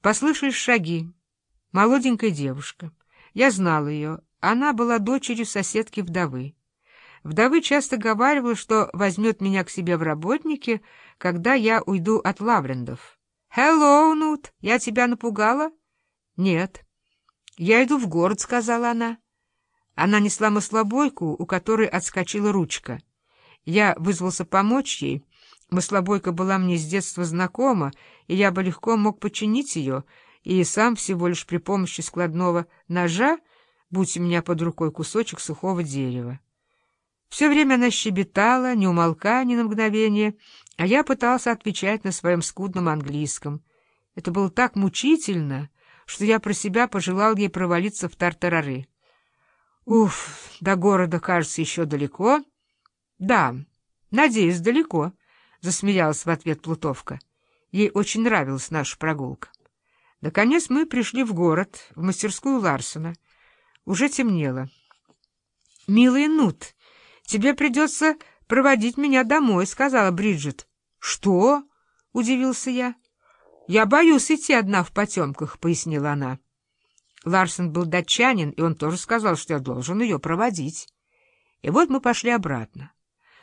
Послышались шаги. Молоденькая девушка. Я знал ее. Она была дочерью соседки вдовы. Вдовы часто говаривала, что возьмет меня к себе в работники, когда я уйду от Лаврендов. «Hello, Нут, я тебя напугала?» «Нет». «Я иду в город», — сказала она. Она несла маслобойку, у которой отскочила ручка. Я вызвался помочь ей. Маслобойка была мне с детства знакома, и я бы легко мог починить ее, и сам всего лишь при помощи складного ножа, будь у меня под рукой кусочек сухого дерева. Все время она щебетала, не умолкая ни на мгновение, а я пытался отвечать на своем скудном английском. Это было так мучительно, что я про себя пожелал ей провалиться в тартарары. Уф, до города, кажется, еще далеко. Да, надеюсь, далеко, — засмеялась в ответ Плутовка. Ей очень нравилась наша прогулка. Наконец мы пришли в город, в мастерскую Ларсона. Уже темнело. — Милый Нут, тебе придется проводить меня домой, — сказала Бриджит. — Что? — удивился я. — Я боюсь идти одна в потемках, — пояснила она. Ларсон был датчанин, и он тоже сказал, что я должен ее проводить. И вот мы пошли обратно.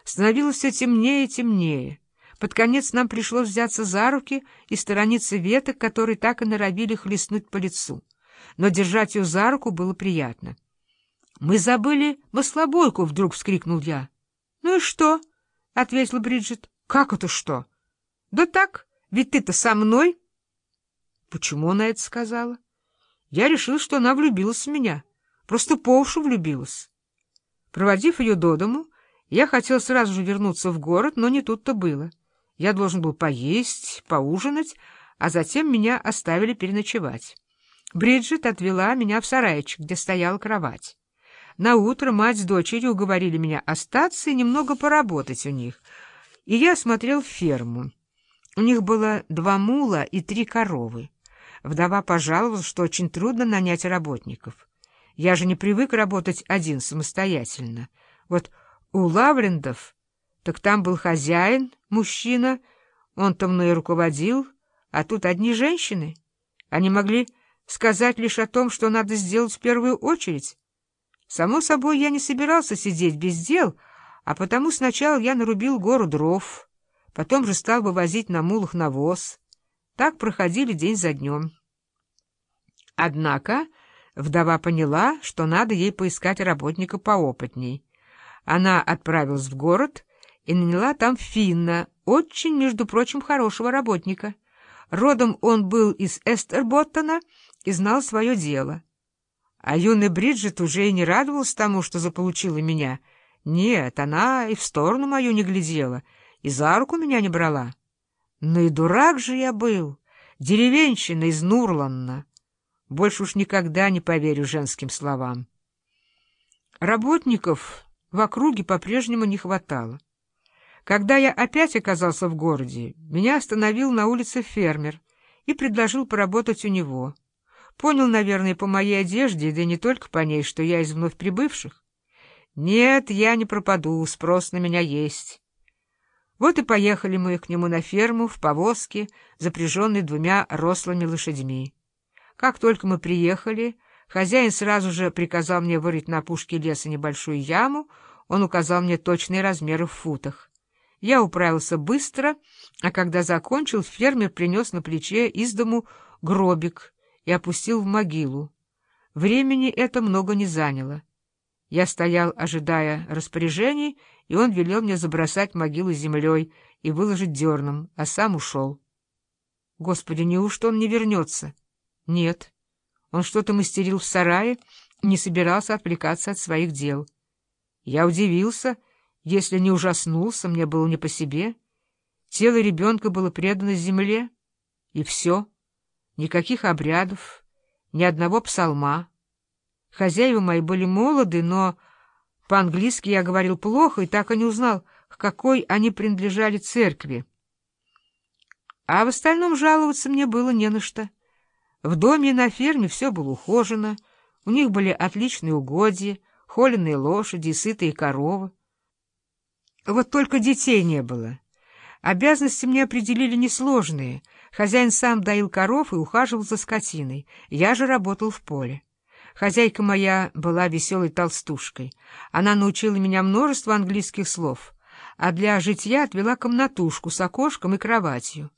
Становилось все темнее и темнее. Под конец нам пришлось взяться за руки и сторониться веток, которые так и норовили хлестнуть по лицу. Но держать ее за руку было приятно. — Мы забыли маслобойку! — вдруг вскрикнул я. — Ну и что? — ответила Бриджит. — Как это что? — Да так, ведь ты-то со мной. — Почему она это сказала? Я решил, что она влюбилась в меня. Просто по уши влюбилась. Проводив ее до дому, я хотел сразу же вернуться в город, но не тут-то было. Я должен был поесть, поужинать, а затем меня оставили переночевать. Бриджит отвела меня в сарайчик, где стояла кровать. На утро мать с дочерью уговорили меня остаться и немного поработать у них. И я осмотрел ферму. У них было два мула и три коровы. Вдова пожаловалась, что очень трудно нанять работников. Я же не привык работать один самостоятельно. Вот у Лаврендов, так там был хозяин, мужчина, он-то мной руководил, а тут одни женщины. Они могли сказать лишь о том, что надо сделать в первую очередь. Само собой, я не собирался сидеть без дел, а потому сначала я нарубил гору дров, потом же стал вывозить на мулах навоз. Так проходили день за днем. Однако вдова поняла, что надо ей поискать работника поопытней. Она отправилась в город и наняла там Финна, очень, между прочим, хорошего работника. Родом он был из Эстерботтона и знал свое дело. А юный Бриджит уже и не радовалась тому, что заполучила меня. Нет, она и в сторону мою не глядела, и за руку меня не брала. Ну и дурак же я был, деревенщина из Нурланна. Больше уж никогда не поверю женским словам. Работников в округе по-прежнему не хватало. Когда я опять оказался в городе, меня остановил на улице фермер и предложил поработать у него. Понял, наверное, по моей одежде, да и не только по ней, что я из вновь прибывших. Нет, я не пропаду, спрос на меня есть. Вот и поехали мы к нему на ферму в повозке, запряженной двумя рослыми лошадьми. Как только мы приехали, хозяин сразу же приказал мне вырыть на пушке леса небольшую яму, он указал мне точные размеры в футах. Я управился быстро, а когда закончил, фермер принес на плече из дому гробик и опустил в могилу. Времени это много не заняло. Я стоял, ожидая распоряжений, и он велел мне забросать могилу землей и выложить дерном, а сам ушел. Господи, неужто он не вернется? Нет. Он что-то мастерил в сарае, не собирался отвлекаться от своих дел. Я удивился, если не ужаснулся, мне было не по себе. Тело ребенка было предано земле, и все. Никаких обрядов, ни одного псалма. Хозяева мои были молоды, но по-английски я говорил плохо и так и не узнал, к какой они принадлежали церкви. А в остальном жаловаться мне было не на что. В доме и на ферме все было ухожено, у них были отличные угодья, холеные лошади и сытые коровы. Вот только детей не было. Обязанности мне определили несложные, Хозяин сам доил коров и ухаживал за скотиной. Я же работал в поле. Хозяйка моя была веселой толстушкой. Она научила меня множеству английских слов, а для житья отвела комнатушку с окошком и кроватью.